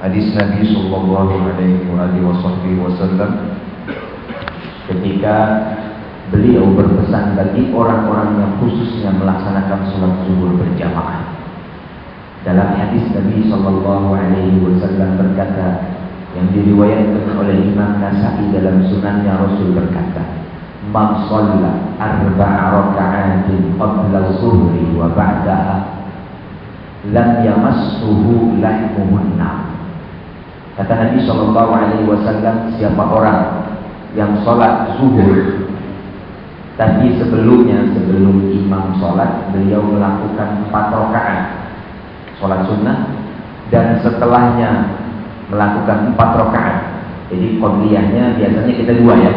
hadis Nabi Sallallahu Alaihi Wasallam ketika beliau berpesan bagi orang-orang yang khususnya melaksanakan sholat zuhur berjamaah. Dalam hadis Nabi Sallallahu Alaihi Wasallam berkata yang diriwayatkan oleh Imam Nasai dalam sunannya Rasul berkata, "Man shalla arba'a raka'atin qabla zuhri wa ba'daha lam yamassuhu lahmuhun Kata Nabi Shallallahu Alaihi Wasallam, siapa orang yang sholat zuhur, tapi sebelumnya sebelum imam sholat beliau melakukan empat rakaat sholat sunnah dan setelahnya melakukan empat rakaat. Jadi kodliyahnya biasanya kita dua ya,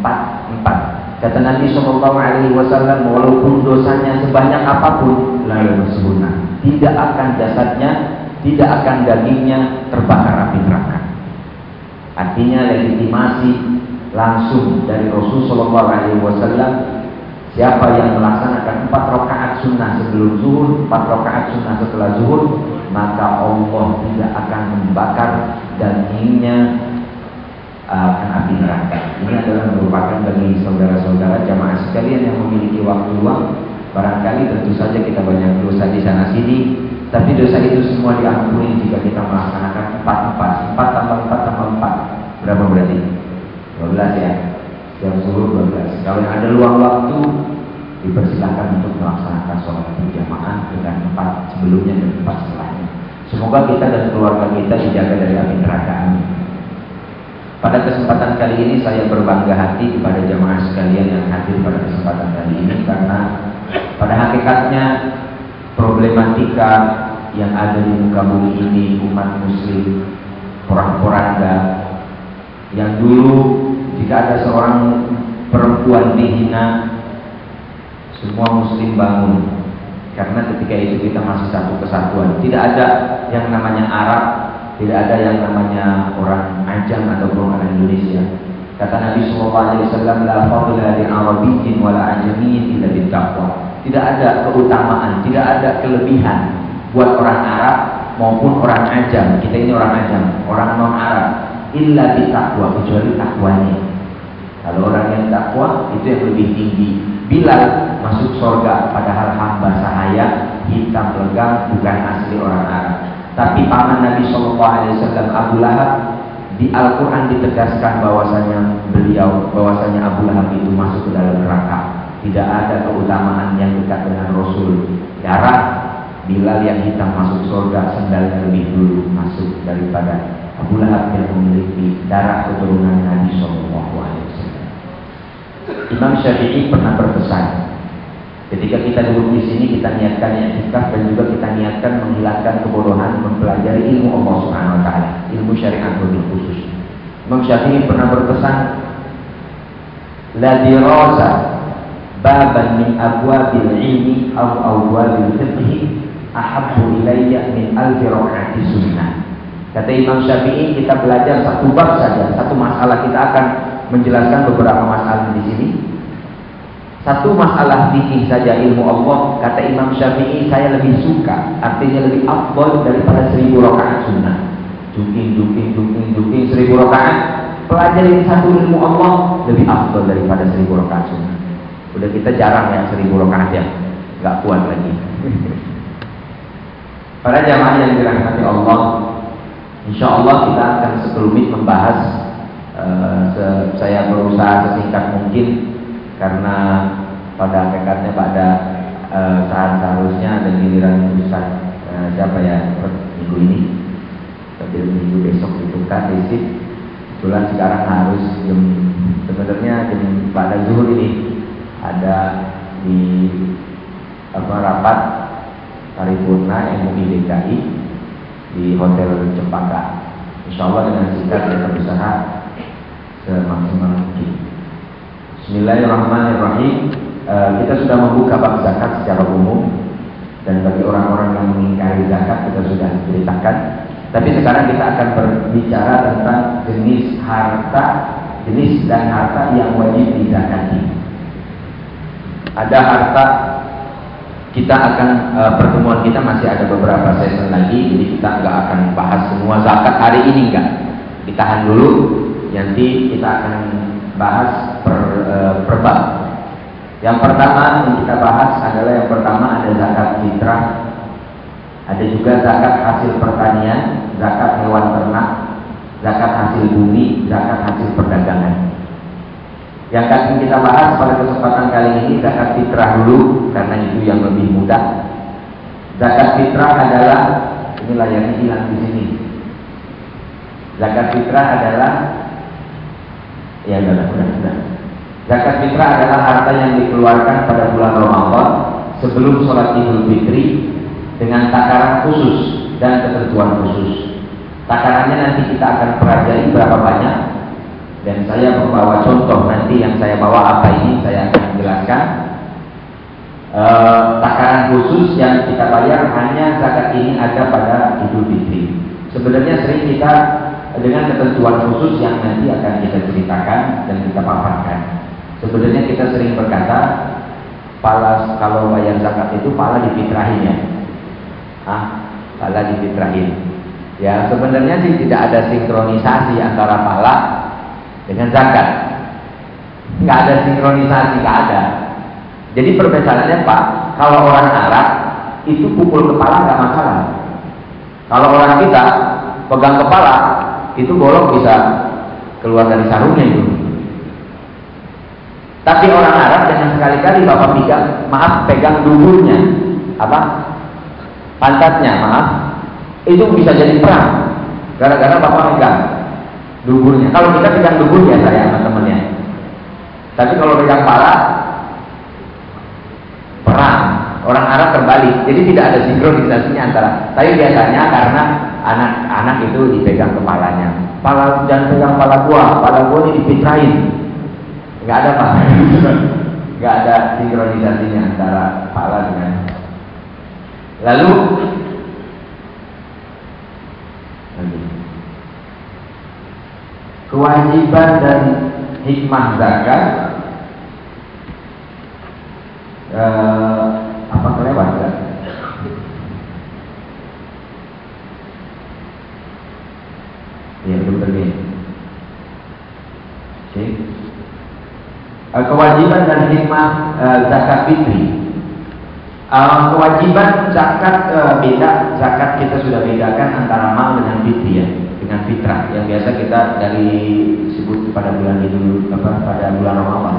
empat empat. Kata Nabi Shallallahu Alaihi Wasallam, walaupun dosanya sebanyak apa pun, lalu sunnah, tidak akan jasadnya tidak akan dagingnya terbakar api neraka. Artinya legitimasi langsung dari Rasulullah SAW siapa yang melaksanakan empat rakaat sunnah sebelum zuhur, empat rakaat sunnah setelah zuhur, maka Allah tidak akan membakar dagingnya uh, akan api neraka. Ini adalah merupakan bagi saudara-saudara jamaah sekalian yang memiliki waktu luang. Barangkali tentu saja kita banyak dosa di sana sini, tapi dosa itu semua diampuni jika kita melaksanakan empat empat empat tambah empat tambah empat berapa berarti? Dua belas ya. Jam subuh dua belas. Kalau yang ada luang waktu dipersilakan untuk melaksanakan sholat berjamaah dengan empat sebelumnya dan empat setelahnya. Semoga kita dan keluarga kita dijaga dari api neraka. Pada kesempatan kali ini saya berbangga hati kepada jamaah sekalian yang hadir pada kesempatan kali ini karena pada hakikatnya problematika yang ada di muka bumi ini umat muslim orang-orangga yang dulu jika ada seorang perempuan dihina semua muslim bangun. Karena ketika itu kita masih satu kesatuan. Tidak ada yang namanya Arab tidak ada yang namanya orang ajam ataupun orang Indonesia. Kata Nabi Sallallahu Alaihi Wasallam la fadla li arabiyyin wala ajamiyyin illa bittaqwa tidak ada keutamaan, tidak ada kelebihan buat orang Arab maupun orang Ajam. Kita ini orang Ajam, orang non Arab. Illa takwa kecuali takwanya. Kalau orang yang takwa itu yang lebih tinggi. Bila masuk surga padahal hamba sahaya hitam legam bukan asli orang Arab. Tapi paman Nabi Shallallahu Alaihi Wasallam Abu Lahab di Al-Quran ditegaskan bahwasanya beliau bahwasanya Abu Lahab itu masuk ke dalam neraka tidak ada keutamaan yang dekat dengan Rasul. Darah Bilal yang hitam masuk surga sendalnya lebih dulu masuk daripada Abu Lahab yang memiliki darah keturunan Nabi Shallallahu Alaihi Wasallam. Imam Syafi'i pernah berpesan, ketika kita duduk di sini kita niatkan i'tikaf dan juga kita niatkan menghilangkan kebodohan mempelajari ilmu Allah Subhanahu ilmu syariat lebih khusus. Imam Syafi'i pernah berpesan, la dirasa baban min abwabil ilmi aw abwabil fiqh ahabbu ilayya min alfi raka'ati sunnah. Kata Imam Syafi'i kita belajar satu bab saja, satu masalah kita akan menjelaskan beberapa masalah di sini. Satu masalah fikih saja ilmu Allah, kata Imam Syafi'i saya lebih suka, artinya lebih afdol daripada seribu rakaat sunnah. Juking, juking, juking, juking seribu rakaat, pelajari satu ilmu Allah lebih afdol daripada seribu rakaat sunnah. Udah kita jarang yang seribu rakaat ya, nggak kuat lagi. Para jamaah yang dirahmati Allah, insya Allah kita akan sekelumit membahas. Uh, saya berusaha sesingkat mungkin karena pada hakikatnya pada uh, saat seharusnya ada giliran Ustaz uh, siapa ya minggu ini tapi minggu besok itu kan isi Kebetulan sekarang harus jam sebenarnya jam pada zuhur ini ada di apa rapat paripurna MUI DKI di Hotel Cempaka. Insya Allah dengan singkat kita berusaha semaksimal mungkin. Bismillahirrahmanirrahim. E, kita sudah membuka bab zakat secara umum dan bagi orang-orang yang mengingkari zakat kita sudah ceritakan. Tapi sekarang kita akan berbicara tentang jenis harta, jenis dan harta yang wajib dizakati ada harta kita akan uh, pertemuan kita masih ada beberapa sesi lagi, jadi kita nggak akan bahas semua zakat hari ini enggak. Ditahan dulu, nanti kita akan bahas per, uh, per bab. Yang pertama yang kita bahas adalah yang pertama ada zakat fitrah, ada juga zakat hasil pertanian, zakat hewan ternak, zakat hasil bumi, zakat hasil perdagangan. Yang akan kita bahas pada kesempatan kali ini zakat fitrah dulu karena itu yang lebih mudah. Zakat fitrah adalah ini layarnya hilang di sini. Zakat fitrah adalah ya sudah sudah sudah. Zakat fitrah adalah harta yang dikeluarkan pada bulan Ramadan sebelum sholat Idul Fitri dengan takaran khusus dan ketentuan khusus. Takarannya nanti kita akan pelajari berapa banyak dan saya membawa contoh nanti yang saya bawa apa ini saya akan menjelaskan e, takaran khusus yang kita bayar hanya zakat ini ada pada Idul Fitri. Sebenarnya sering kita dengan ketentuan khusus yang nanti akan kita ceritakan dan kita paparkan. Sebenarnya kita sering berkata pala kalau bayar zakat itu pala difitrahin ya. Ah pala difitrahin ya sebenarnya sih tidak ada sinkronisasi antara pala dengan zakat. Nggak ada sinkronisasi, nggak ada. Jadi perbedaannya Pak, kalau orang Arab itu pukul kepala nggak masalah. Kalau orang kita pegang kepala itu bolong bisa keluar dari sarungnya itu. Tapi orang Arab jangan sekali-kali bapak pegang, maaf pegang duburnya, apa? Pantatnya, maaf. Itu bisa jadi perang. Gara-gara bapak pegang duburnya. Kalau kita pegang duburnya saya sama temennya. Tapi kalau pegang pala, perang. Orang Arab terbalik. Jadi tidak ada sinkronisasinya antara. Tapi biasanya karena anak-anak itu dipegang kepalanya. Pala jangan pegang pala gua, pala gua ini dipitrain. Enggak ada apa. Enggak ada sinkronisasinya antara pala dengan Lalu kewajiban dan hikmah zakat eh, apa kelewat kan? Ya, belum terjadi. Eh, kewajiban dan hikmah eh, zakat fitri. Uh, kewajiban zakat uh, beda, zakat kita sudah bedakan antara mal dengan fitri ya dengan fitrah yang biasa kita dari sebut pada bulan itu apa pada bulan Ramadan.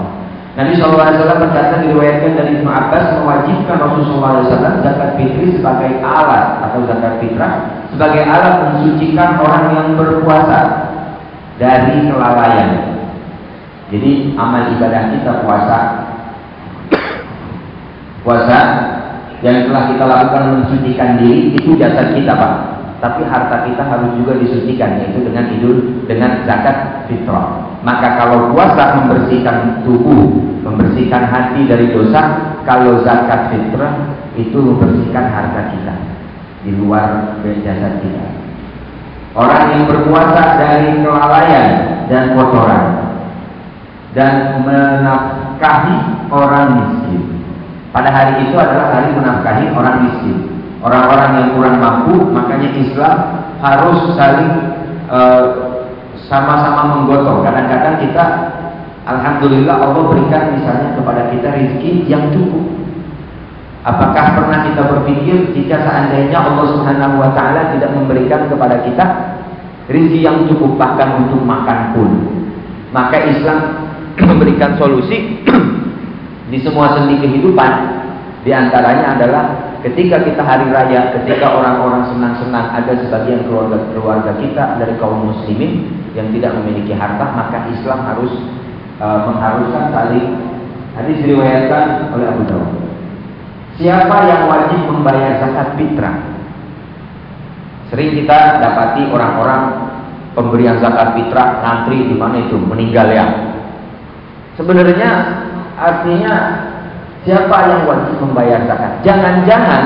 Nabi SAW berkata diriwayatkan dari Ibnu Abbas mewajibkan Rasulullah SAW zakat fitri sebagai alat atau zakat fitrah sebagai alat mensucikan orang yang berpuasa dari kelalaian. Jadi amal ibadah kita puasa, puasa yang telah kita lakukan mensucikan diri itu jasad kita pak tapi harta kita harus juga disucikan yaitu dengan idul dengan zakat fitrah. Maka kalau puasa membersihkan tubuh, membersihkan hati dari dosa, kalau zakat fitrah itu membersihkan harta kita di luar jasad kita. Orang yang berpuasa dari kelalaian dan kotoran dan menafkahi orang miskin. Pada hari itu adalah hari menafkahi orang miskin orang-orang yang kurang mampu makanya Islam harus saling eh, sama-sama uh, menggotong. Kadang-kadang kita Alhamdulillah Allah berikan misalnya kepada kita rezeki yang cukup. Apakah pernah kita berpikir jika seandainya Allah Subhanahu wa taala tidak memberikan kepada kita rezeki yang cukup bahkan untuk makan pun? Maka Islam memberikan solusi di semua sendi kehidupan di antaranya adalah Ketika kita hari raya, ketika orang-orang senang-senang ada sebagian keluarga-keluarga kita dari kaum muslimin yang tidak memiliki harta, maka Islam harus uh, mengharuskan saling hadis diriwayatkan oleh Abu Dawud. Siapa yang wajib membayar zakat fitrah? Sering kita dapati orang-orang pemberian zakat fitrah ngantri di mana itu meninggal ya. Sebenarnya artinya Siapa yang wajib membayar zakat? Jangan-jangan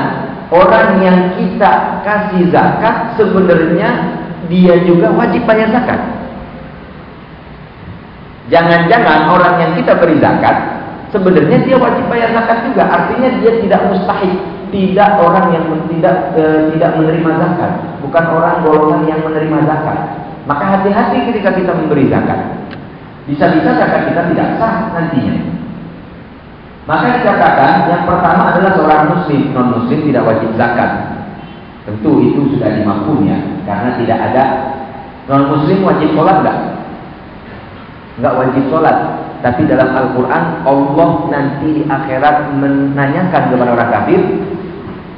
orang yang kita kasih zakat sebenarnya dia juga wajib bayar zakat. Jangan-jangan orang yang kita beri zakat sebenarnya dia wajib bayar zakat juga. Artinya dia tidak mustahil, tidak orang yang tidak e, tidak menerima zakat, bukan orang golongan yang menerima zakat. Maka hati-hati ketika kita memberi zakat. Bisa-bisa zakat kita tidak sah nantinya. Maka dikatakan yang pertama adalah seorang muslim, non muslim tidak wajib zakat. Tentu itu sudah dimampunya karena tidak ada non muslim wajib sholat enggak? Enggak wajib sholat. Tapi dalam Al-Quran Allah nanti di akhirat menanyakan kepada orang kafir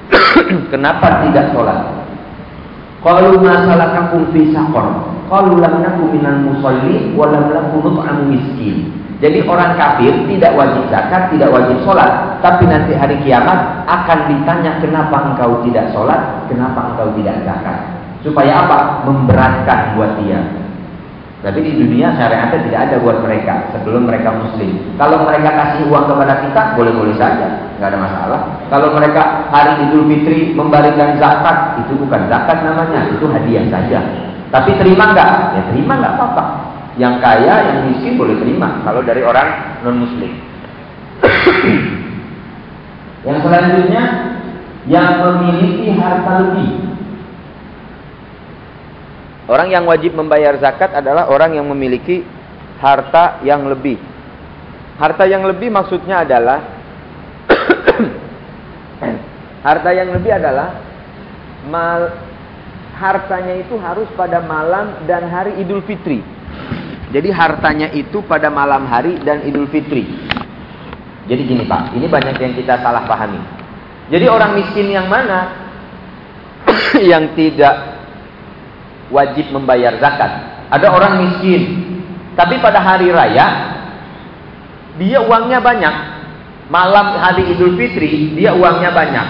Kenapa tidak sholat? Kalau masalah kampung fi sakor Qalu lam naku minal musalli wa lam naku nut'amu miskin. Jadi orang kafir tidak wajib zakat, tidak wajib sholat. Tapi nanti hari kiamat akan ditanya kenapa engkau tidak sholat, kenapa engkau tidak zakat. Supaya apa? Memberatkan buat dia. Tapi di dunia syariatnya tidak ada buat mereka sebelum mereka muslim. Kalau mereka kasih uang kepada kita, boleh-boleh saja, nggak ada masalah. Kalau mereka hari Idul Fitri memberikan zakat, itu bukan zakat namanya, itu hadiah saja. Tapi terima nggak? Ya terima nggak apa-apa. Yang kaya, yang miskin boleh terima kalau dari orang non muslim. yang selanjutnya yang memiliki harta lebih. Orang yang wajib membayar zakat adalah orang yang memiliki harta yang lebih. Harta yang lebih maksudnya adalah harta yang lebih adalah mal hartanya itu harus pada malam dan hari Idul Fitri. Jadi hartanya itu pada malam hari dan Idul Fitri. Jadi gini Pak, ini banyak yang kita salah pahami. Jadi orang miskin yang mana yang tidak wajib membayar zakat? Ada orang miskin, tapi pada hari raya dia uangnya banyak. Malam hari Idul Fitri dia uangnya banyak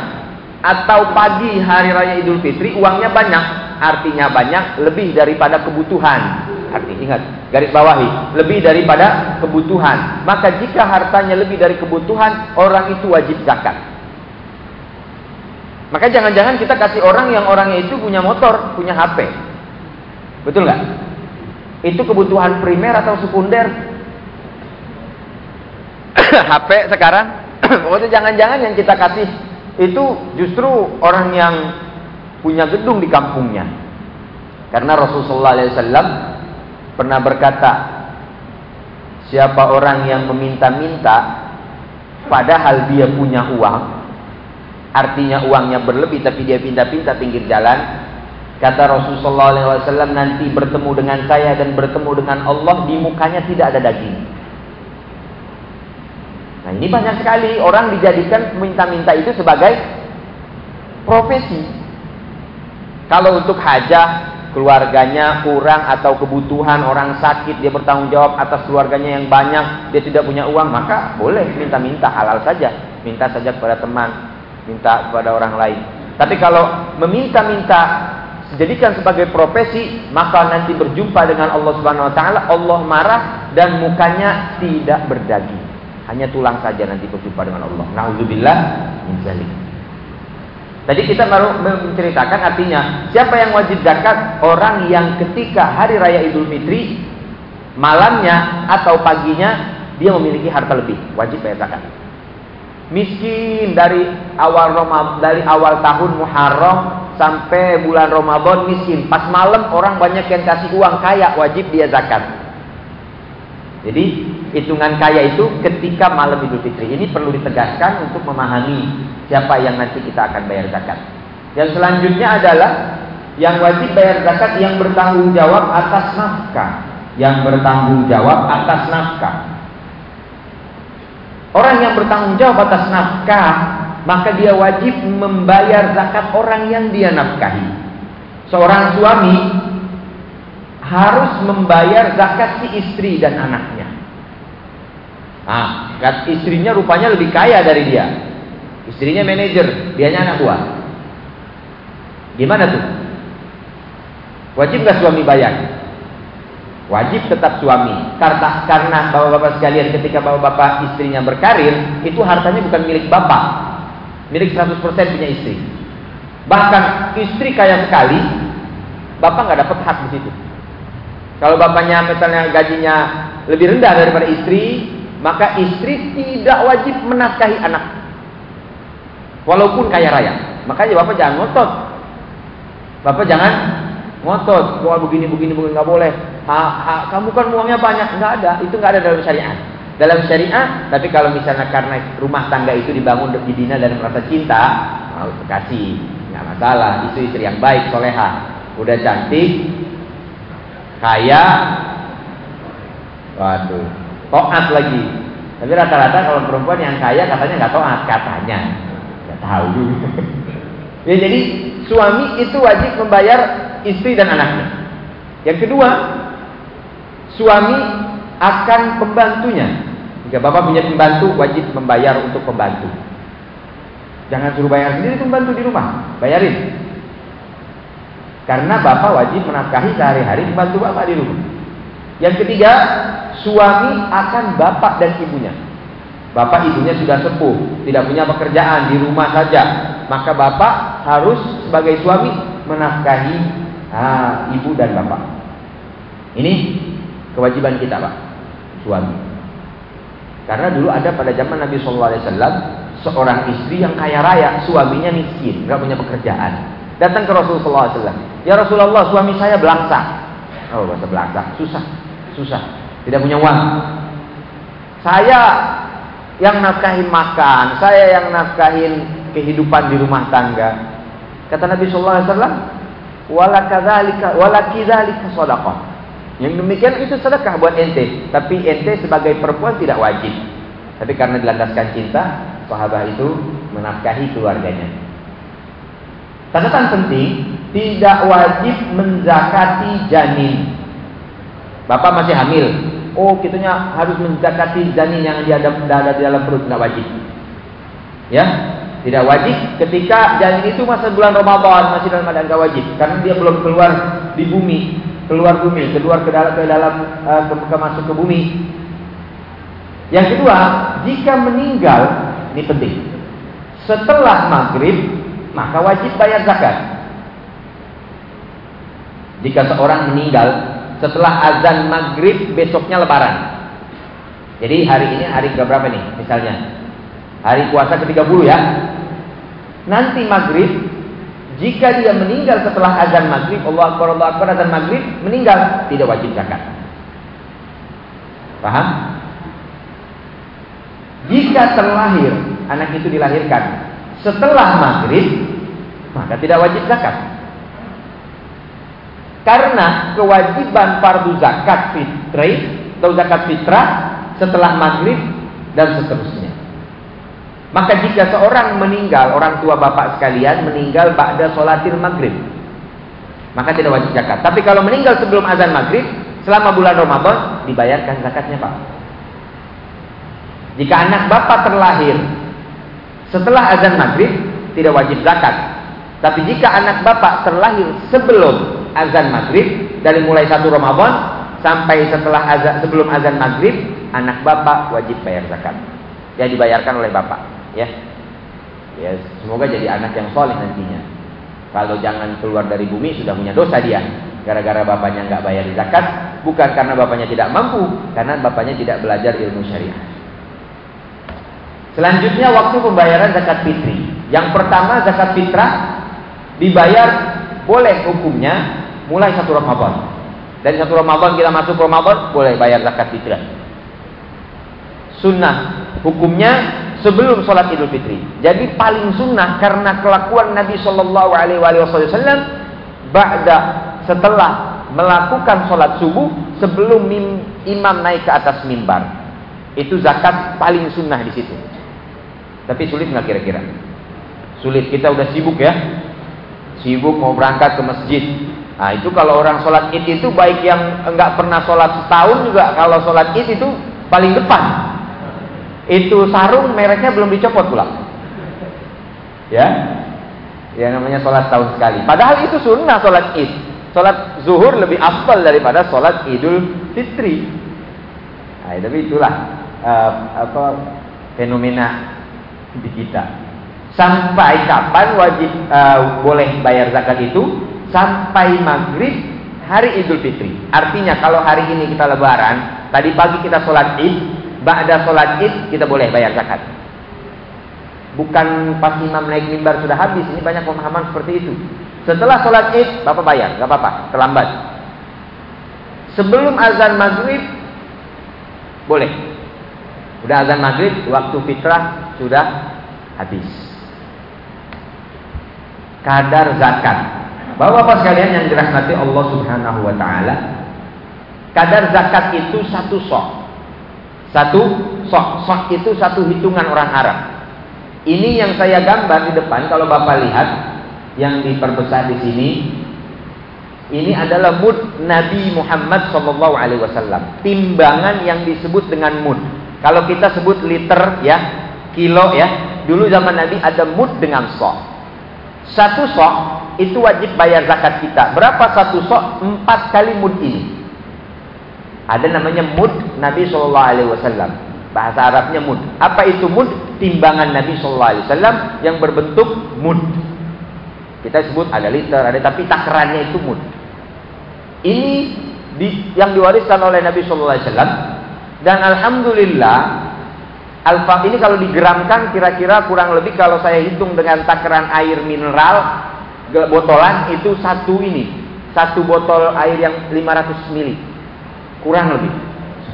atau pagi hari raya Idul Fitri uangnya banyak, artinya banyak lebih daripada kebutuhan. Artinya ingat, garis bawahi, lebih daripada kebutuhan. Maka jika hartanya lebih dari kebutuhan, orang itu wajib zakat. Maka jangan-jangan kita kasih orang yang orangnya itu punya motor, punya HP. Betul nggak? Itu kebutuhan primer atau sekunder? HP sekarang? Pokoknya jangan-jangan yang kita kasih itu justru orang yang punya gedung di kampungnya. Karena Rasulullah SAW pernah berkata, siapa orang yang meminta-minta, padahal dia punya uang, artinya uangnya berlebih tapi dia pindah-pindah pinggir jalan, kata Rasulullah SAW nanti bertemu dengan saya dan bertemu dengan Allah di mukanya tidak ada daging. Nah ini banyak sekali orang dijadikan minta-minta itu sebagai profesi. Kalau untuk hajah, keluarganya kurang atau kebutuhan orang sakit, dia bertanggung jawab atas keluarganya yang banyak, dia tidak punya uang, maka boleh minta-minta halal saja. Minta saja kepada teman, minta kepada orang lain. Tapi kalau meminta-minta jadikan sebagai profesi, maka nanti berjumpa dengan Allah Subhanahu wa taala, Allah marah dan mukanya tidak berdaging. Hanya tulang saja nanti berjumpa dengan Allah. Nauzubillah min. Tadi kita baru menceritakan artinya siapa yang wajib zakat orang yang ketika hari raya Idul Fitri malamnya atau paginya dia memiliki harta lebih wajib bayar zakat. Miskin dari awal Ramadan dari awal tahun Muharram sampai bulan Ramadan miskin. Pas malam orang banyak yang kasih uang kaya wajib dia zakat. Jadi hitungan kaya itu ketika malam Idul Fitri. Ini perlu ditegaskan untuk memahami siapa yang nanti kita akan bayar zakat. Yang selanjutnya adalah yang wajib bayar zakat yang bertanggung jawab atas nafkah. Yang bertanggung jawab atas nafkah. Orang yang bertanggung jawab atas nafkah, maka dia wajib membayar zakat orang yang dia nafkahi. Seorang suami harus membayar zakat si istri dan anaknya. Ah, istrinya rupanya lebih kaya dari dia. Istrinya manajer, dianya anak buah. Gimana tuh? Wajib nggak suami bayar? Wajib tetap suami. Karena karena bapak-bapak sekalian ketika bapak-bapak istrinya berkarir, itu hartanya bukan milik bapak. Milik 100% punya istri. Bahkan istri kaya sekali, bapak nggak dapat hak di situ. Kalau bapaknya misalnya gajinya lebih rendah daripada istri, maka istri tidak wajib menafkahi anak. Walaupun kaya raya. Makanya Bapak jangan ngotot. Bapak jangan ngotot. Wah begini begini begini nggak boleh. Ha, ha, kamu kan uangnya banyak nggak ada. Itu nggak ada dalam syariat. Dalam syariat, tapi kalau misalnya karena rumah tangga itu dibangun dibina dan merasa cinta, mau kasih, nggak masalah. Itu istri yang baik, soleha, udah cantik, kaya, waduh, toat lagi. Tapi rata-rata kalau perempuan yang kaya katanya nggak toat, katanya, nggak tahu ya jadi suami itu wajib membayar istri dan anaknya. Yang kedua, suami akan pembantunya. Jika bapak punya pembantu, wajib membayar untuk pembantu. Jangan suruh bayar sendiri pembantu di rumah, bayarin. Karena bapak wajib menafkahi sehari-hari pembantu bapak di rumah. Yang ketiga, suami akan bapak dan ibunya. Bapak ibunya sudah sepuh, tidak punya pekerjaan di rumah saja. Maka bapak harus sebagai suami menafkahi ah, ibu dan bapak. Ini kewajiban kita, Pak. Suami. Karena dulu ada pada zaman Nabi Shallallahu Alaihi Wasallam seorang istri yang kaya raya, suaminya miskin, nggak punya pekerjaan. Datang ke Rasulullah SAW. Ya Rasulullah, suami saya belangsa. Oh, bahasa belangsa, susah, susah, tidak punya uang. Saya yang nafkahin makan, saya yang nafkahin kehidupan di rumah tangga. Kata Nabi Shallallahu Alaihi Wasallam, wala kadzalika wala kidzalika sadaqah. Yang demikian itu sedekah buat ente, tapi ente sebagai perempuan tidak wajib. Tapi karena dilandaskan cinta, sahabat itu menafkahi keluarganya. Catatan penting, tidak wajib menzakati janin. Bapak masih hamil, oh kitunya harus menzakati janin yang dia ada, di dalam perut, tidak wajib. Ya, tidak wajib ketika janin itu masa bulan Ramadan masih dalam keadaan wajib karena dia belum keluar di bumi keluar bumi, keluar ke dalam ke dalam uh, ke, ke masuk ke bumi. Yang kedua, jika meninggal, ini penting. Setelah maghrib, maka wajib bayar zakat. Jika seorang meninggal setelah azan maghrib besoknya lebaran. Jadi hari ini hari ke berapa nih? Misalnya hari puasa ke-30 ya. Nanti maghrib jika dia meninggal setelah azan maghrib, Allah Akbar, Allah Akbar, azan maghrib, meninggal, tidak wajib zakat. Paham? Jika terlahir, anak itu dilahirkan setelah maghrib, maka tidak wajib zakat. Karena kewajiban fardu zakat fitri atau zakat fitrah setelah maghrib dan seterusnya. Maka jika seorang meninggal, orang tua bapak sekalian meninggal pada sholatil maghrib, maka tidak wajib zakat. Tapi kalau meninggal sebelum azan maghrib, selama bulan Ramadan dibayarkan zakatnya pak. Jika anak bapak terlahir setelah azan maghrib, tidak wajib zakat. Tapi jika anak bapak terlahir sebelum azan maghrib, dari mulai satu Ramadan sampai setelah azan sebelum azan maghrib, anak bapak wajib bayar zakat. Yang dibayarkan oleh bapak ya. Ya semoga jadi anak yang soleh nantinya. Kalau jangan keluar dari bumi sudah punya dosa dia. Gara-gara bapaknya nggak bayar zakat bukan karena bapaknya tidak mampu karena bapaknya tidak belajar ilmu syariah. Selanjutnya waktu pembayaran zakat fitri. Yang pertama zakat fitrah dibayar boleh hukumnya mulai satu Ramadan dan satu Ramadan kita masuk Ramadan boleh bayar zakat fitrah sunnah hukumnya sebelum sholat Idul Fitri. Jadi paling sunnah karena kelakuan Nabi Shallallahu Alaihi Wasallam ba'da setelah melakukan sholat subuh sebelum imam naik ke atas mimbar. Itu zakat paling sunnah di situ. Tapi sulit nggak kira-kira? Sulit. Kita udah sibuk ya. Sibuk mau berangkat ke masjid. Nah itu kalau orang sholat id itu baik yang enggak pernah sholat setahun juga kalau sholat id itu paling depan itu sarung mereknya belum dicopot pula. Ya, ya namanya sholat tahun sekali. Padahal itu sunnah sholat id. Sholat zuhur lebih afdal daripada sholat idul fitri. Nah, tapi itulah uh, apa fenomena di kita. Sampai kapan wajib uh, boleh bayar zakat itu? Sampai maghrib hari Idul Fitri. Artinya kalau hari ini kita lebaran, tadi pagi kita sholat id, ba'da sholat id kita boleh bayar zakat. Bukan pas imam naik mimbar sudah habis, ini banyak pemahaman seperti itu. Setelah sholat id, bapak bayar, nggak apa-apa, terlambat. Sebelum azan maghrib, boleh. Udah azan maghrib, waktu fitrah sudah habis. Kadar zakat. Bapak-bapak sekalian yang dirahmati Allah Subhanahu wa taala, kadar zakat itu satu sok. Satu sok. Sok itu satu hitungan orang Arab. Ini yang saya gambar di depan kalau Bapak lihat yang diperbesar di sini ini adalah mud Nabi Muhammad Shallallahu Alaihi Wasallam. Timbangan yang disebut dengan mud. Kalau kita sebut liter ya, kilo ya. Dulu zaman Nabi ada mud dengan sok. Satu sok itu wajib bayar zakat kita. Berapa satu sok? Empat kali mud ini. Ada namanya mud Nabi Shallallahu Alaihi Wasallam. Bahasa Arabnya mud. Apa itu mud? Timbangan Nabi Shallallahu Alaihi Wasallam yang berbentuk mud. Kita sebut ada liter, ada tapi takarannya itu mud. Ini di, yang diwariskan oleh Nabi Shallallahu Alaihi Wasallam dan alhamdulillah alfa ini kalau digeramkan kira-kira kurang lebih kalau saya hitung dengan takaran air mineral botolan itu satu ini satu botol air yang 500 mili kurang lebih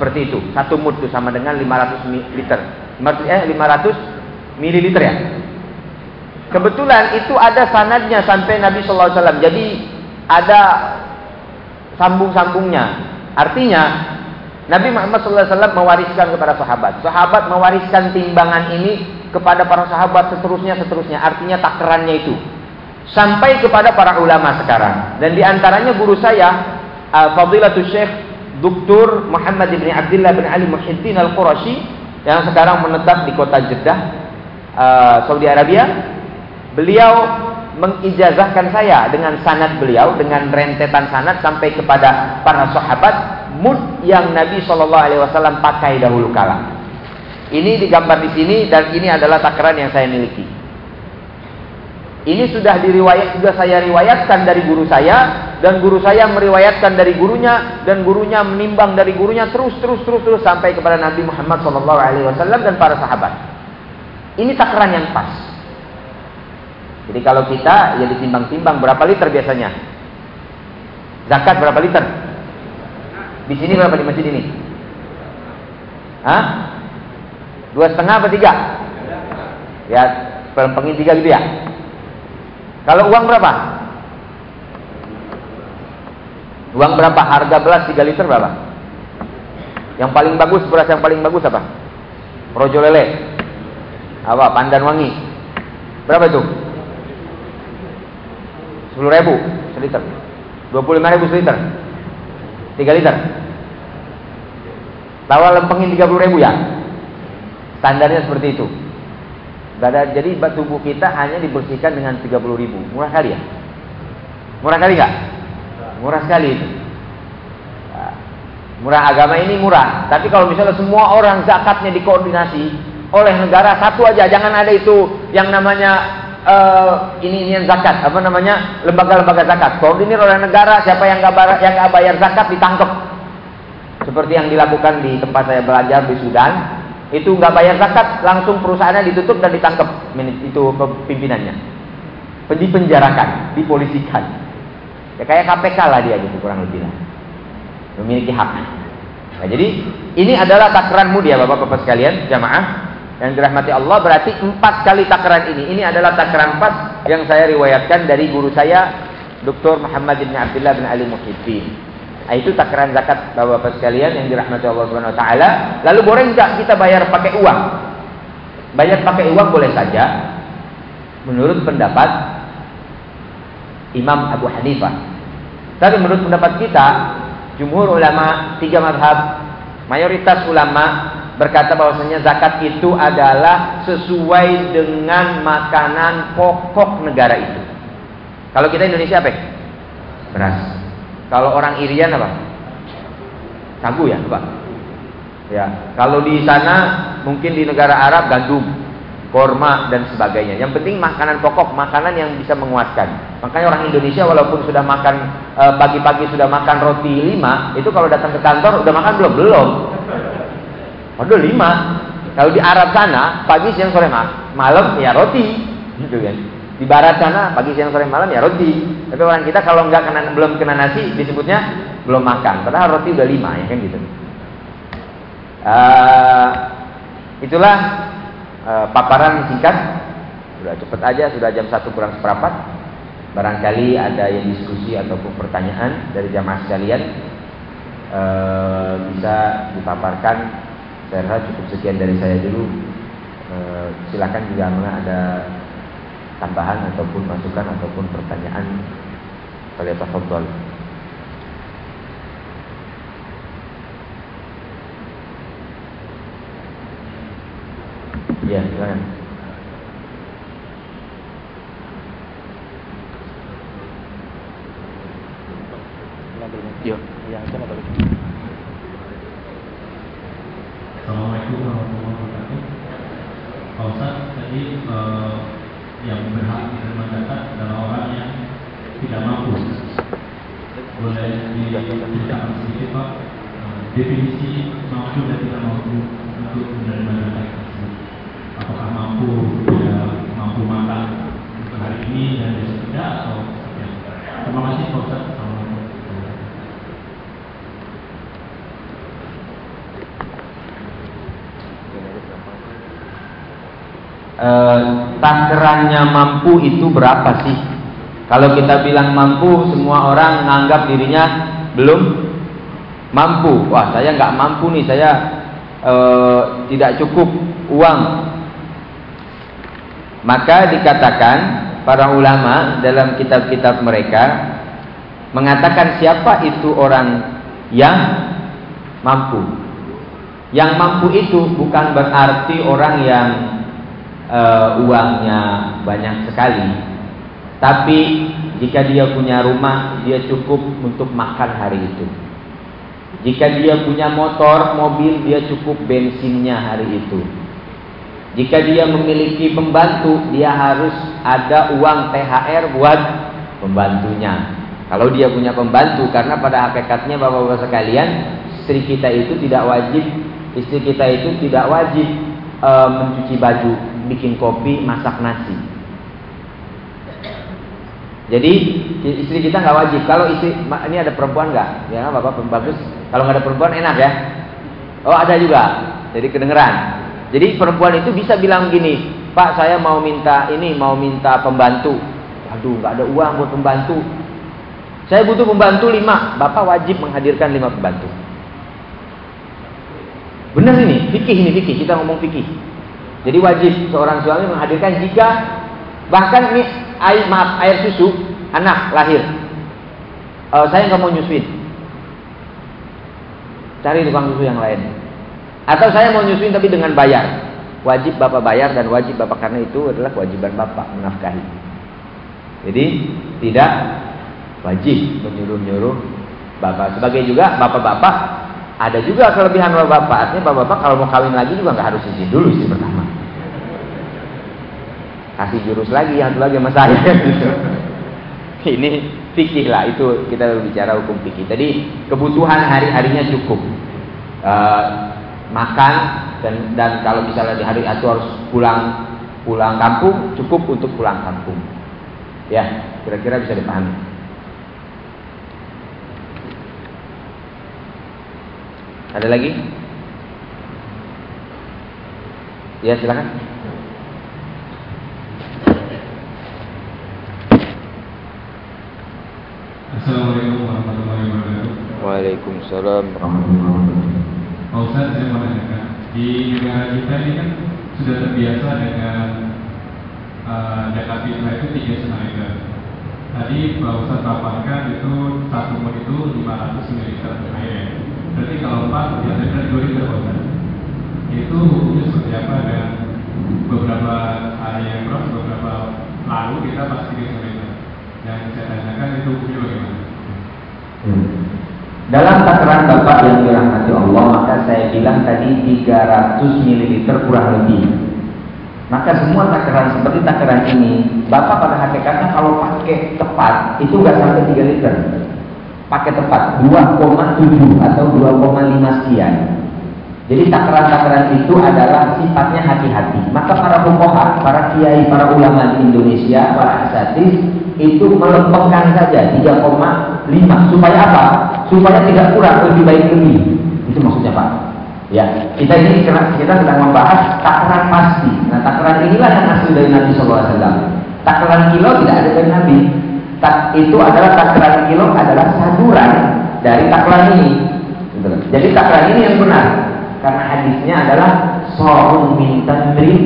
seperti itu. Satu mud itu sama dengan 500 liter. 500, eh 500 mililiter ya. Kebetulan itu ada sanadnya sampai Nabi Shallallahu Alaihi Wasallam. Jadi ada sambung-sambungnya. Artinya Nabi Muhammad SAW mewariskan kepada sahabat. Sahabat mewariskan timbangan ini kepada para sahabat seterusnya seterusnya. Artinya takarannya itu sampai kepada para ulama sekarang. Dan di antaranya guru saya uh, Fadilatul Syekh Dr. Muhammad bin Abdullah bin Ali Muhyiddin Al-Qurashi yang sekarang menetap di kota Jeddah, uh, Saudi Arabia. Beliau mengijazahkan saya dengan sanad beliau dengan rentetan sanad sampai kepada para sahabat mud yang Nabi Shallallahu Alaihi Wasallam pakai dahulu kala. Ini digambar di sini dan ini adalah takaran yang saya miliki. Ini sudah diriwayat juga saya riwayatkan dari guru saya dan guru saya meriwayatkan dari gurunya dan gurunya menimbang dari gurunya terus terus terus terus sampai kepada Nabi Muhammad SAW dan para sahabat. Ini takaran yang pas. Jadi kalau kita ya ditimbang-timbang berapa liter biasanya? Zakat berapa liter? Di sini berapa di masjid ini? Hah? Dua setengah apa tiga? Ya, pelempengin tiga gitu ya? Kalau uang berapa? Uang berapa? Harga beras 3 liter berapa? Yang paling bagus, beras yang paling bagus apa? Projo lele. Apa? Pandan wangi. Berapa itu? 10 ribu seliter. 25 ribu seliter. 3 liter. Tawa lempengin 30 ribu ya? Standarnya seperti itu. Gak ada, jadi tubuh kita hanya dibersihkan dengan 30 ribu. Murah kali ya? Murah kali nggak? Murah sekali itu. Nah, murah agama ini murah. Tapi kalau misalnya semua orang zakatnya dikoordinasi oleh negara satu aja, jangan ada itu yang namanya uh, ini ini yang zakat, apa namanya lembaga-lembaga zakat. Koordinir oleh negara, siapa yang nggak bayar, yang nggak bayar zakat ditangkap. Seperti yang dilakukan di tempat saya belajar di Sudan, itu nggak bayar zakat, langsung perusahaannya ditutup dan ditangkap itu pimpinannya. Dipenjarakan, dipolisikan. Ya kayak KPK lah dia gitu kurang lebih lah. Memiliki hak. Nah, jadi ini adalah takaranmu dia Bapak-bapak sekalian, jamaah yang dirahmati Allah berarti empat kali takaran ini. Ini adalah takaran pas yang saya riwayatkan dari guru saya Dr. Muhammad bin Abdullah bin Ali Muhyiddin. Nah, itu takaran zakat Bapak-bapak sekalian yang dirahmati Allah Subhanahu wa taala. Lalu boleh enggak kita bayar pakai uang? Bayar pakai uang boleh saja menurut pendapat Imam Abu Hanifah. Tapi menurut pendapat kita, jumhur ulama tiga madhab, mayoritas ulama berkata bahwasanya zakat itu adalah sesuai dengan makanan pokok negara itu. Kalau kita Indonesia apa? Beras. Kalau orang Irian apa? Sagu ya, Pak. Ya, kalau di sana mungkin di negara Arab gandum, korma dan sebagainya. Yang penting makanan pokok, makanan yang bisa menguatkan. Makanya orang Indonesia walaupun sudah makan e, pagi-pagi sudah makan roti lima, itu kalau datang ke kantor udah makan belum? Belum. Waduh lima. Kalau di Arab sana pagi siang sore malam ya roti, gitu kan. Di barat sana pagi siang sore malam ya roti. Tapi orang kita kalau nggak kena belum kena nasi disebutnya belum makan. Padahal roti udah lima ya kan gitu. Uh, itulah uh, paparan singkat. Sudah cepet aja, sudah jam satu kurang seperempat. Barangkali ada yang diskusi ataupun pertanyaan dari jamaah sekalian uh, bisa dipaparkan. Saya rasa cukup sekian dari saya dulu. Uh, silakan juga ada tambahan ataupun masukan ataupun pertanyaan kalian tafadhol. Ya, silakan. Yo, yang itu apa Assalamualaikum warahmatullahi wabarakatuh. Pak Ustaz, tadi uh, yang berhak menerima zakat adalah orang yang tidak mampu. Boleh diceritakan sedikit Pak eh, definisi mampu dan tidak mampu untuk menerima zakat. Apakah mampu tidak mampu makan untuk hari ini dan besok tidak atau ya. Terima kasih Pak Ustaz. eh, takarannya mampu itu berapa sih? Kalau kita bilang mampu, semua orang menganggap dirinya belum mampu. Wah, saya nggak mampu nih, saya eh, tidak cukup uang. Maka dikatakan para ulama dalam kitab-kitab mereka mengatakan siapa itu orang yang mampu. Yang mampu itu bukan berarti orang yang uh, uangnya banyak sekali, tapi jika dia punya rumah, dia cukup untuk makan hari itu. Jika dia punya motor, mobil, dia cukup bensinnya hari itu. Jika dia memiliki pembantu, dia harus ada uang THR buat pembantunya. Kalau dia punya pembantu, karena pada hakikatnya bapak-bapak sekalian, istri kita itu tidak wajib, istri kita itu tidak wajib e, mencuci baju bikin kopi, masak nasi. Jadi istri kita nggak wajib. Kalau istri ini ada perempuan nggak? Ya bapak bagus. Kalau nggak ada perempuan enak ya. Oh ada juga. Jadi kedengeran. Jadi perempuan itu bisa bilang gini, Pak saya mau minta ini, mau minta pembantu. Aduh nggak ada uang buat pembantu. Saya butuh pembantu lima. Bapak wajib menghadirkan lima pembantu. Benar ini, fikih ini fikih. Kita ngomong fikih. Jadi wajib seorang suami menghadirkan jika bahkan ini air maaf air susu anak lahir. Uh, saya nggak mau nyusuin. Cari tukang susu yang lain. Atau saya mau nyusuin tapi dengan bayar. Wajib bapak bayar dan wajib bapak karena itu adalah kewajiban bapak menafkahi. Jadi tidak wajib menyuruh-nyuruh bapak. Sebagai juga bapak-bapak ada juga kelebihan bapak-bapak. Artinya bapak-bapak kalau mau kawin lagi juga nggak harus izin dulu istri pertama kasih jurus lagi yang lagi sama saya ini fikih lah itu kita berbicara hukum fikih. Tadi kebutuhan hari-harinya cukup. Uh, makan dan dan kalau misalnya di hari itu harus pulang pulang kampung cukup untuk pulang kampung. Ya kira-kira bisa dipahami. Ada lagi? Ya silakan Assalamualaikum warahmatullahi wabarakatuh. Waalaikumsalam warahmatullahi wabarakatuh. Pak Ustaz, saya mau tanyakan di negara kita ini kan sudah terbiasa dengan uh, data fitrah itu tiga liter. Tadi Pak Ustaz paparkan itu satu mod itu 500 ml air. Berarti kalau empat biasanya 2 liter Pak. Itu hukumnya seperti apa dan beberapa hari yang lalu, beberapa lalu kita pasti 3 liter Hmm. Dalam takaran Bapak yang dirahmati Allah, maka saya bilang tadi 300 ml kurang lebih. Maka semua takaran seperti takaran ini, Bapak pada hakikatnya kalau pakai tepat, itu nggak sampai 3 liter. Pakai tepat, 2,7 atau 2,5 sekian. Jadi takaran-takaran itu adalah sifatnya hati-hati. Maka para fuqaha, para kiai, para ulama di Indonesia, para asatis itu melempengkan saja 3,5 supaya apa? Supaya tidak kurang, lebih baik lebih. Itu maksudnya Pak. Ya, kita ini kita sedang membahas takaran pasti. Nah, takaran inilah yang asli dari Nabi SAW. Takaran kilo tidak ada dari Nabi. Tak, itu adalah takaran kilo adalah saduran dari takaran ini. Gitu. Jadi takaran ini yang benar karena hadisnya adalah sa'un min tamrin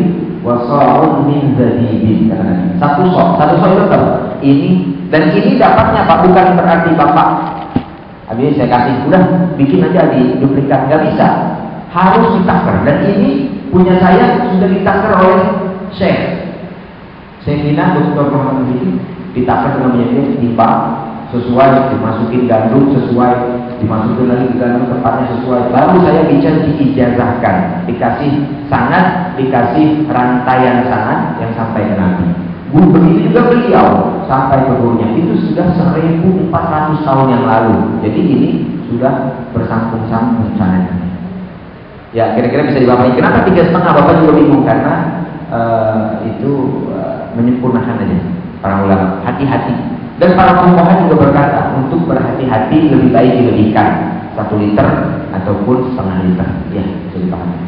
wa sa'un min zabibin Satu sok, satu sok itu Ini dan ini dapatnya Pak bukan berarti Bapak Habis saya kasih udah bikin aja di duplikat nggak bisa. Harus ditakar dan ini punya saya sudah ditakar oleh Syekh. Nina Dr. Muhammad ini ditakar dengan menjadi timpa sesuai dimasukin gandum sesuai dimasukin lagi ke gandum tempatnya sesuai. Baru saya bisa diijazahkan. Dikasih sangat dikasih rantaian sangat yang sampai ke Nabi. Begitu juga beliau sampai ke gurunya. Itu sudah 1400 tahun yang lalu. Jadi ini sudah bersambung-sambung sanatnya ya kira-kira bisa dibapaki kenapa tiga setengah? Bapak juga bingung karena uh, itu uh, menyempurnakan aja para ulama. Hati-hati dan para fuqaha juga berkata untuk berhati-hati lebih baik dilebihkan satu liter ataupun setengah liter. Ya, bisa dipahami.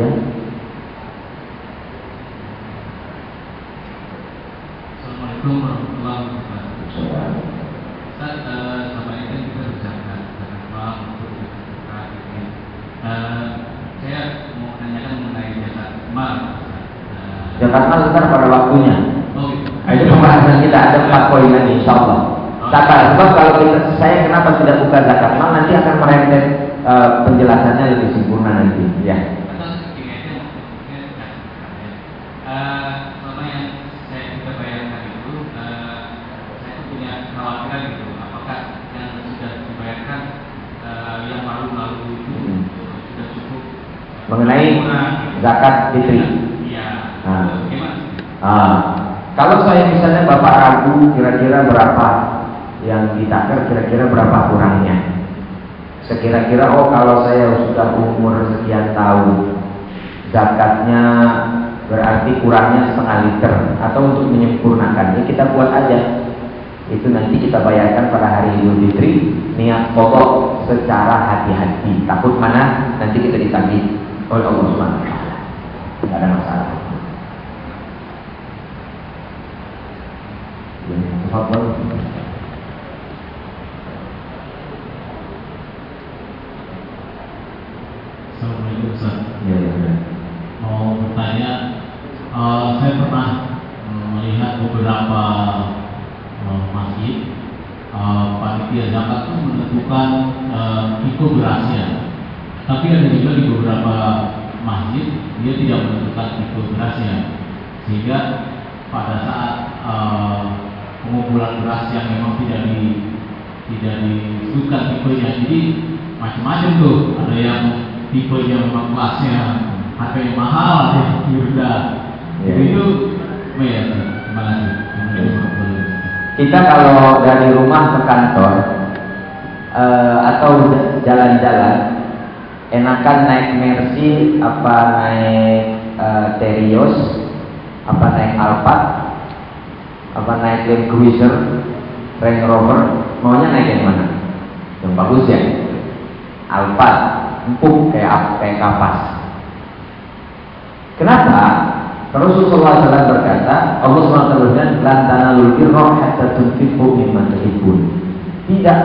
Ya. Assalamualaikum warahmatullahi wabarakatuh. Ustaz, uh, sama ini kan kita bicara tentang uang untuk zakat saya mau tanyakan mengenai zakat mal. Zakat mal ntar pada waktunya. Nah, itu pembahasan kita ada empat poin nanti, insya Allah. Zakat, sebab kalau kita, saya kenapa tidak buka zakat mal nanti akan merembet uh, penjelasannya lebih sempurna nanti, ya. mengenai zakat fitri. Iya. Nah. Ah. Kalau saya misalnya Bapak ragu kira-kira berapa yang ditakar, kira-kira berapa kurangnya. Sekira-kira oh kalau saya sudah umur sekian tahun, zakatnya berarti kurangnya setengah liter. Atau untuk menyempurnakan ya kita buat aja. Itu nanti kita bayarkan pada hari Idul Fitri niat pokok secara hati-hati. Takut mana? Nanti kita ditagih oleh Allah Subhanahu tidak ada masalah Tafadhol. Assalamualaikum Ustaz. Ya, ya, ya. Mau bertanya, uh, saya pernah uh, melihat beberapa uh, masjid uh, panitia zakat itu menentukan uh, ikut berasnya. Tapi ada juga di beberapa masjid dia tidak menentukan ikut berasnya, sehingga pada saat uh, pengumpulan beras yang memang tidak di tidak disebutkan tipenya jadi macam-macam tuh. Ada yang tipe yang memang kelasnya harganya mahal ada yang rendah. Ya. itu ya terima kasih. Kita kalau dari rumah ke kantor uh, atau jalan-jalan enakan naik Mercy apa naik uh, Terios apa naik Alphard apa naik Land Cruiser, Range Rover, maunya naik yang mana? Yang bagus ya. Alphard, empuk kayak kayak kapas. Kenapa? Rasulullah SAW berkata, Allah SWT berkata, lantana lulkir roh hatta tunfiqu mimma tuhibbun. Tidak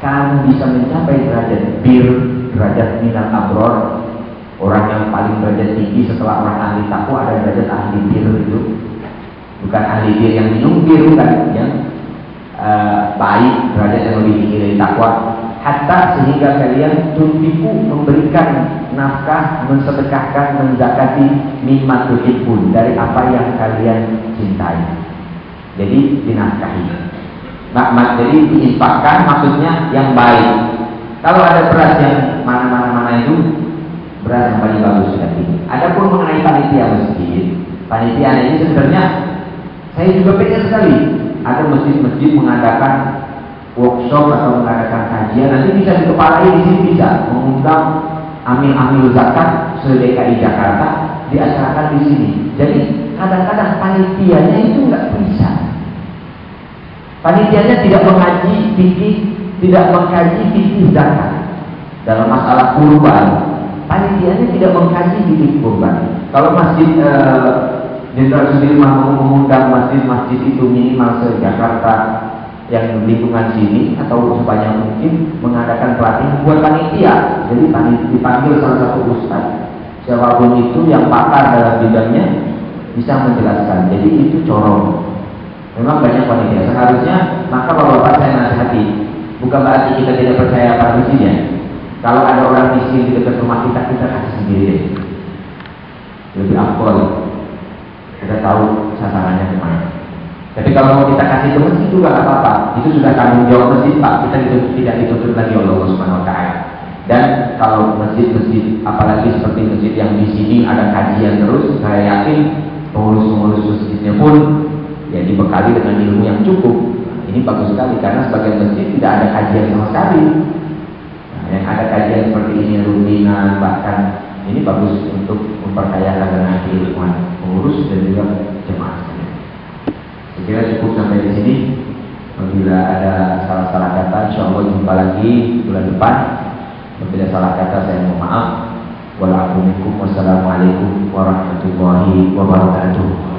kamu bisa mencapai derajat bir, derajat minat abror, orang yang paling derajat tinggi setelah orang ahli takwa ada derajat ahli bir itu bukan ahli bir yang minum bir bukan yang uh, baik derajat yang lebih tinggi dari takwa. Hatta sehingga kalian tuntiku memberikan nafkah mensedekahkan menzakati mimma tuhibbun dari apa yang kalian cintai. Jadi dinafkahi. Mak jadi diinfakkan maksudnya yang baik. Kalau ada beras yang mana-mana mana itu beras yang paling bagus sudah ini. Adapun mengenai panitia masjid panitia ini sebenarnya saya juga pengen sekali ada masjid-masjid mengadakan workshop atau mengadakan kajian nanti bisa dikepalai di sini bisa mengundang amil-amil zakat se-DKI Jakarta diacarakan di sini. Jadi kadang-kadang panitianya itu nggak bisa. Panitianya tidak mengaji fikih, tidak mengkaji fikih zakat. Dalam masalah kurban, panitianya tidak mengkaji fikih kurban. Kalau masjid eh, Jenderal Sudirman mengundang masjid-masjid itu minimal se-Jakarta yang lingkungan sini atau sebanyak mungkin mengadakan pelatihan buat panitia. Jadi dipanggil salah satu ustaz siapa pun itu yang pakar dalam bidangnya bisa menjelaskan. Jadi itu corong. Memang banyak panitia. Seharusnya maka bapak-bapak saya nasihati bukan berarti kita tidak percaya pada ya. Kalau ada orang miskin di dekat rumah kita, kita kasih sendiri. Lebih afdol. Kita tahu sasarannya ke mana. Tapi kalau mau kita kasih ke masjid juga nggak apa-apa. Itu sudah tanggung jawab masjid pak. Kita ditutup, tidak ditutup lagi oleh Allah Subhanahu Wa Taala. Dan kalau masjid-masjid, apalagi seperti masjid yang di sini ada kajian terus, saya yakin pengurus-pengurus masjidnya pun ya dibekali dengan ilmu yang cukup. Ini bagus sekali karena sebagai masjid tidak ada kajian sama sekali. Nah, yang ada kajian seperti ini rutinan bahkan ini bagus untuk memperkaya dengan ilmuwan pengurus dan juga jemaah. Saya kira cukup sampai di sini. Apabila ada salah-salah kata, insya jumpa lagi bulan depan. Apabila salah kata, saya mohon maaf. Wassalamualaikum warahmatullahi wabarakatuh.